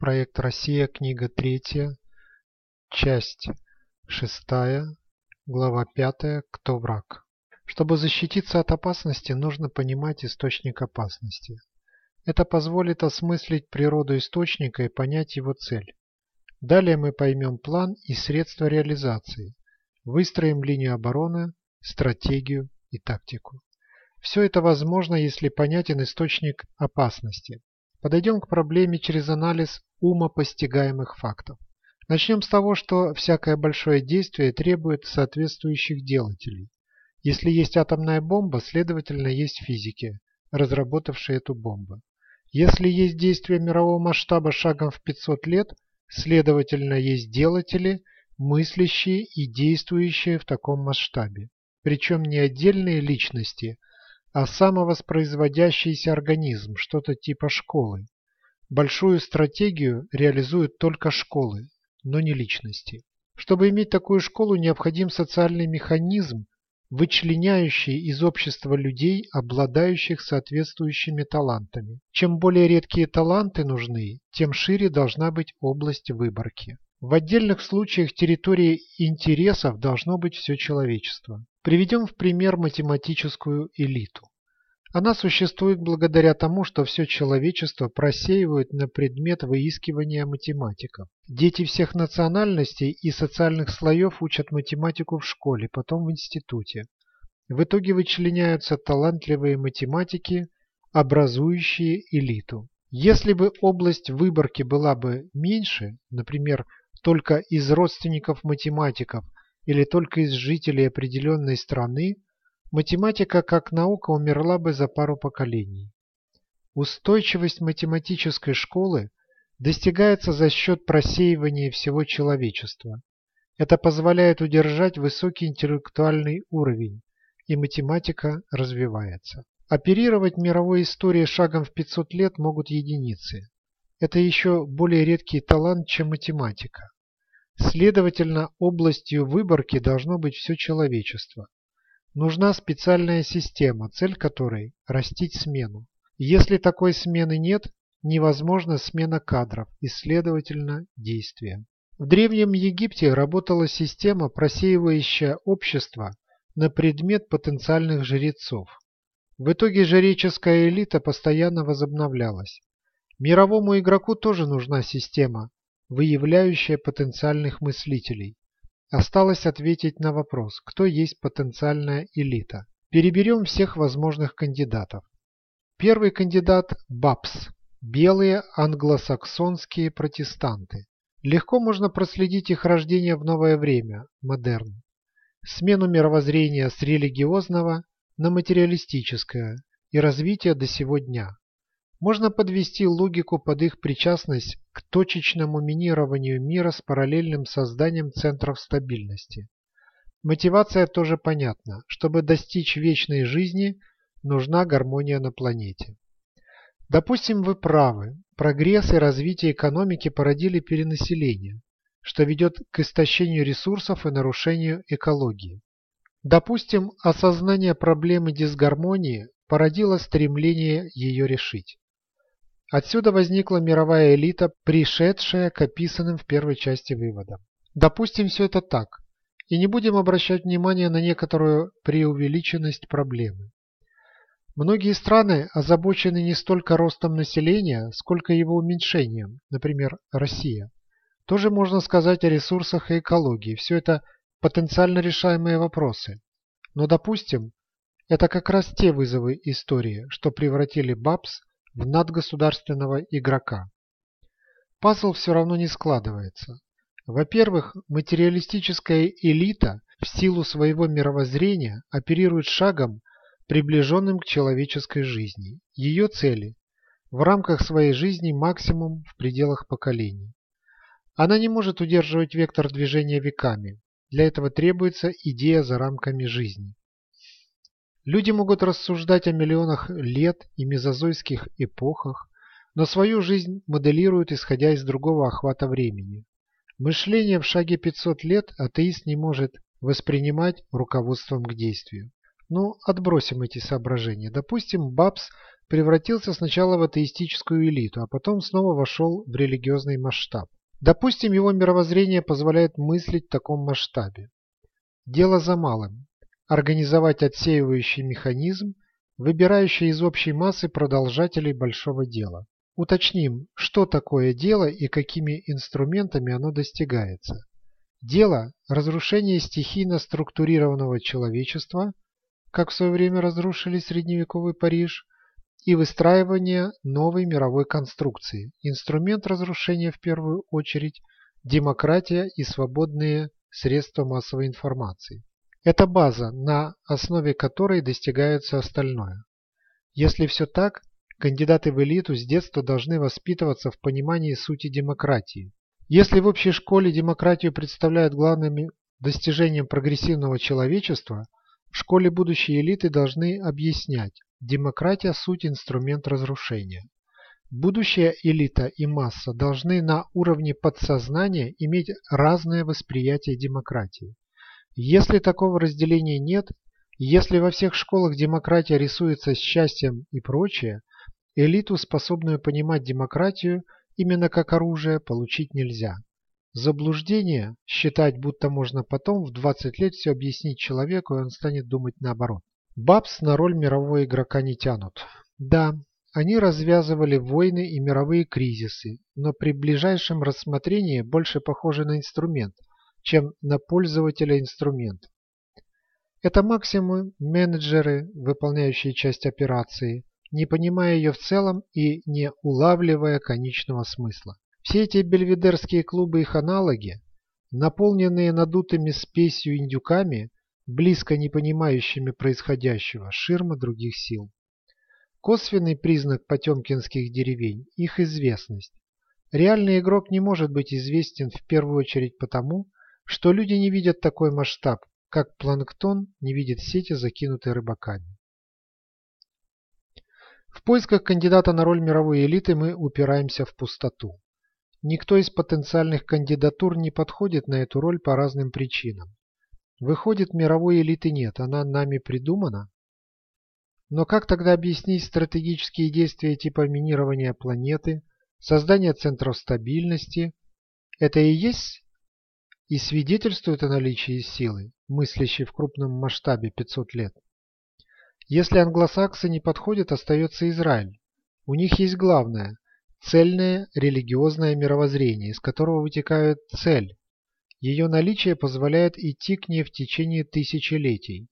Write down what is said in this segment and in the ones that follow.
Проект «Россия», книга 3, часть 6, глава 5 «Кто враг?». Чтобы защититься от опасности, нужно понимать источник опасности. Это позволит осмыслить природу источника и понять его цель. Далее мы поймем план и средства реализации, выстроим линию обороны, стратегию и тактику. Все это возможно, если понятен источник опасности. Подойдем к проблеме через анализ умопостигаемых фактов. Начнем с того, что всякое большое действие требует соответствующих делателей. Если есть атомная бомба, следовательно есть физики, разработавшие эту бомбу. Если есть действие мирового масштаба шагом в 500 лет, следовательно есть делатели, мыслящие и действующие в таком масштабе. Причем не отдельные личности, а самовоспроизводящийся организм, что-то типа школы. Большую стратегию реализуют только школы, но не личности. Чтобы иметь такую школу, необходим социальный механизм, вычленяющий из общества людей, обладающих соответствующими талантами. Чем более редкие таланты нужны, тем шире должна быть область выборки. В отдельных случаях территорией интересов должно быть все человечество. Приведем в пример математическую элиту. Она существует благодаря тому, что все человечество просеивают на предмет выискивания математиков. Дети всех национальностей и социальных слоев учат математику в школе, потом в институте. В итоге вычленяются талантливые математики, образующие элиту. Если бы область выборки была бы меньше, например, только из родственников математиков или только из жителей определенной страны, математика как наука умерла бы за пару поколений. Устойчивость математической школы достигается за счет просеивания всего человечества. Это позволяет удержать высокий интеллектуальный уровень, и математика развивается. Оперировать мировой историей шагом в 500 лет могут единицы. Это еще более редкий талант, чем математика. Следовательно, областью выборки должно быть все человечество. Нужна специальная система, цель которой – растить смену. Если такой смены нет, невозможна смена кадров и, следовательно, действия. В Древнем Египте работала система, просеивающая общество на предмет потенциальных жрецов. В итоге жреческая элита постоянно возобновлялась. Мировому игроку тоже нужна система, выявляющая потенциальных мыслителей. Осталось ответить на вопрос, кто есть потенциальная элита. Переберем всех возможных кандидатов. Первый кандидат – БАПС – белые англосаксонские протестанты. Легко можно проследить их рождение в новое время – модерн. Смену мировоззрения с религиозного на материалистическое и развитие до сего дня. Можно подвести логику под их причастность к точечному минированию мира с параллельным созданием центров стабильности. Мотивация тоже понятна. Чтобы достичь вечной жизни, нужна гармония на планете. Допустим, вы правы. Прогресс и развитие экономики породили перенаселение, что ведет к истощению ресурсов и нарушению экологии. Допустим, осознание проблемы дисгармонии породило стремление ее решить. Отсюда возникла мировая элита, пришедшая к описанным в первой части выводам. Допустим, все это так, и не будем обращать внимание на некоторую преувеличенность проблемы. Многие страны озабочены не столько ростом населения, сколько его уменьшением, например, Россия. Тоже можно сказать о ресурсах и экологии, все это потенциально решаемые вопросы. Но допустим, это как раз те вызовы истории, что превратили БАПС в надгосударственного игрока. Пазл все равно не складывается. Во-первых, материалистическая элита в силу своего мировоззрения оперирует шагом, приближенным к человеческой жизни. Ее цели – в рамках своей жизни максимум в пределах поколений. Она не может удерживать вектор движения веками. Для этого требуется идея за рамками жизни. Люди могут рассуждать о миллионах лет и мезозойских эпохах, но свою жизнь моделируют исходя из другого охвата времени. Мышление в шаге 500 лет атеист не может воспринимать руководством к действию. Ну, отбросим эти соображения. Допустим, Бабс превратился сначала в атеистическую элиту, а потом снова вошел в религиозный масштаб. Допустим, его мировоззрение позволяет мыслить в таком масштабе. Дело за малым – организовать отсеивающий механизм, выбирающий из общей массы продолжателей большого дела. Уточним, что такое дело и какими инструментами оно достигается. Дело – разрушение стихийно структурированного человечества, как в свое время разрушили средневековый Париж, и выстраивание новой мировой конструкции. Инструмент разрушения в первую очередь – демократия и свободные средства массовой информации. Это база, на основе которой достигается остальное. Если все так, кандидаты в элиту с детства должны воспитываться в понимании сути демократии. Если в общей школе демократию представляют главным достижением прогрессивного человечества, в школе будущей элиты должны объяснять, демократия – суть инструмент разрушения. Будущая элита и масса должны на уровне подсознания иметь разное восприятие демократии. Если такого разделения нет, если во всех школах демократия рисуется счастьем и прочее, элиту, способную понимать демократию именно как оружие, получить нельзя. Заблуждение – считать, будто можно потом в 20 лет все объяснить человеку, и он станет думать наоборот. Бабс на роль мирового игрока не тянут. Да, они развязывали войны и мировые кризисы, но при ближайшем рассмотрении больше похожи на инструмент, чем на пользователя инструмента. Это максимум менеджеры, выполняющие часть операции, не понимая ее в целом и не улавливая конечного смысла. Все эти бельведерские клубы и их аналоги, наполненные надутыми спесью индюками, близко не понимающими происходящего, ширма других сил. Косвенный признак потемкинских деревень – их известность. Реальный игрок не может быть известен в первую очередь потому, что люди не видят такой масштаб, как планктон не видит сети, закинутой рыбаками. В поисках кандидата на роль мировой элиты мы упираемся в пустоту. Никто из потенциальных кандидатур не подходит на эту роль по разным причинам. Выходит, мировой элиты нет, она нами придумана? Но как тогда объяснить стратегические действия типа минирования планеты, создания центров стабильности? Это и есть и свидетельствует о наличии силы, мыслящей в крупном масштабе 500 лет. Если англосаксы не подходят, остается Израиль. У них есть главное – цельное религиозное мировоззрение, из которого вытекает цель. Ее наличие позволяет идти к ней в течение тысячелетий.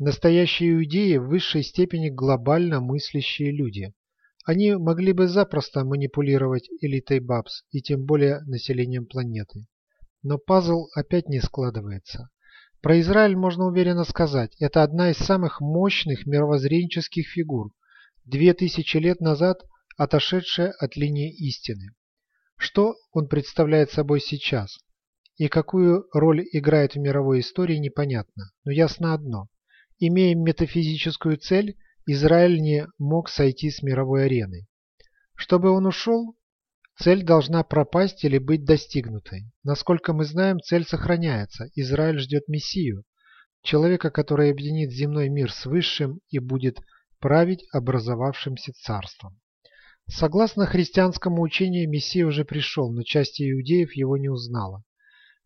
Настоящие иудеи в высшей степени глобально мыслящие люди. Они могли бы запросто манипулировать элитой Бабс и тем более населением планеты. Но пазл опять не складывается. Про Израиль можно уверенно сказать, это одна из самых мощных мировоззренческих фигур, две тысячи лет назад отошедшая от линии истины. Что он представляет собой сейчас и какую роль играет в мировой истории непонятно, но ясно одно. Имея метафизическую цель, Израиль не мог сойти с мировой арены. Чтобы он ушел, цель должна пропасть или быть достигнутой. Насколько мы знаем, цель сохраняется. Израиль ждет Мессию, человека, который объединит земной мир с высшим и будет править образовавшимся царством. Согласно христианскому учению, Мессия уже пришел, но часть иудеев его не узнала.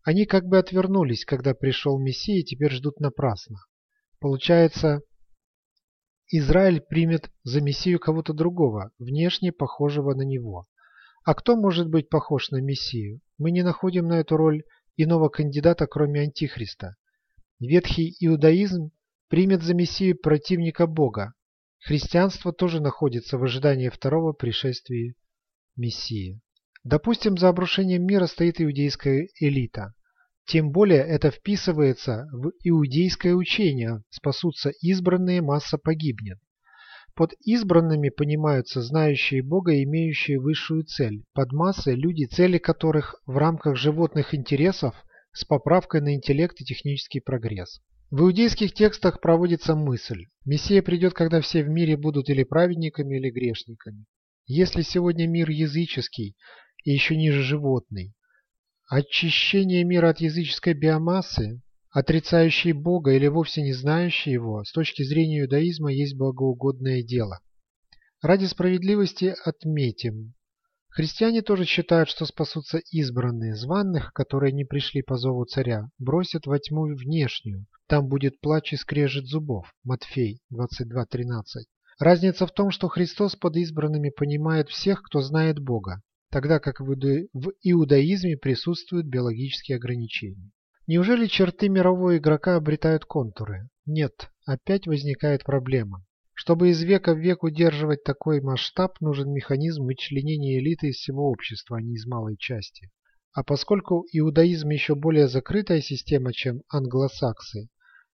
Они как бы отвернулись, когда пришел Мессия, и теперь ждут напрасно. Получается, Израиль примет за Мессию кого-то другого, внешне похожего на него. А кто может быть похож на Мессию? Мы не находим на эту роль иного кандидата, кроме Антихриста. Ветхий иудаизм примет за Мессию противника Бога. Христианство тоже находится в ожидании второго пришествия Мессии. Допустим, за обрушением мира стоит иудейская элита. Тем более это вписывается в иудейское учение «спасутся избранные, масса погибнет». Под избранными понимаются знающие Бога и имеющие высшую цель. Под массой люди, цели которых в рамках животных интересов с поправкой на интеллект и технический прогресс. В иудейских текстах проводится мысль. Мессия придет, когда все в мире будут или праведниками, или грешниками. Если сегодня мир языческий и еще ниже животный, Очищение мира от языческой биомассы, отрицающей Бога или вовсе не знающей Его, с точки зрения иудаизма есть богоугодное дело. Ради справедливости отметим. Христиане тоже считают, что спасутся избранные, званных, которые не пришли по зову царя, бросят во тьму внешнюю, там будет плач и скрежет зубов. Матфей 22.13. Разница в том, что Христос под избранными понимает всех, кто знает Бога, тогда как в иудаизме присутствуют биологические ограничения. Неужели черты мирового игрока обретают контуры? Нет, опять возникает проблема. Чтобы из века в век удерживать такой масштаб, нужен механизм вычленения элиты из всего общества, а не из малой части. А поскольку иудаизм еще более закрытая система, чем англосаксы,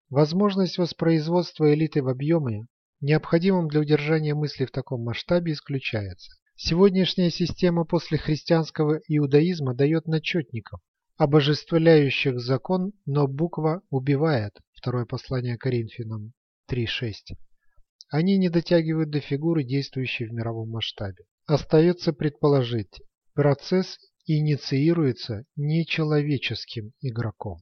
возможность воспроизводства элиты в объеме, необходимом для удержания мысли в таком масштабе, исключается. Сегодняшняя система после христианского иудаизма дает начетников, обожествляющих закон, но буква убивает. Второе послание Коринфянам 3.6. Они не дотягивают до фигуры, действующей в мировом масштабе. Остается предположить, процесс инициируется нечеловеческим игроком.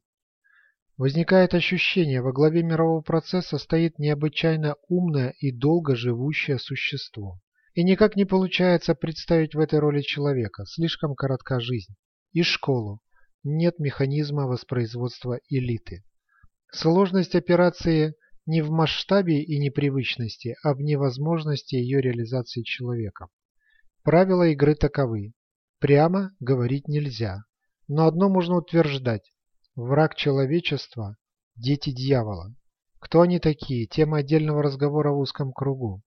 Возникает ощущение, во главе мирового процесса стоит необычайно умное и долго живущее существо. И никак не получается представить в этой роли человека, слишком коротка жизнь. И школу. Нет механизма воспроизводства элиты. Сложность операции не в масштабе и непривычности, а в невозможности ее реализации человеком. Правила игры таковы. Прямо говорить нельзя. Но одно можно утверждать. Враг человечества – дети дьявола. Кто они такие? Тема отдельного разговора в узком кругу.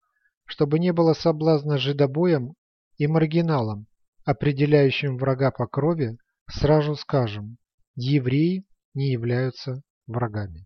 Чтобы не было соблазна жидобоем и маргиналом, определяющим врага по крови, сразу скажем – евреи не являются врагами.